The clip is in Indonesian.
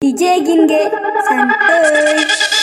DJ Ginge santai.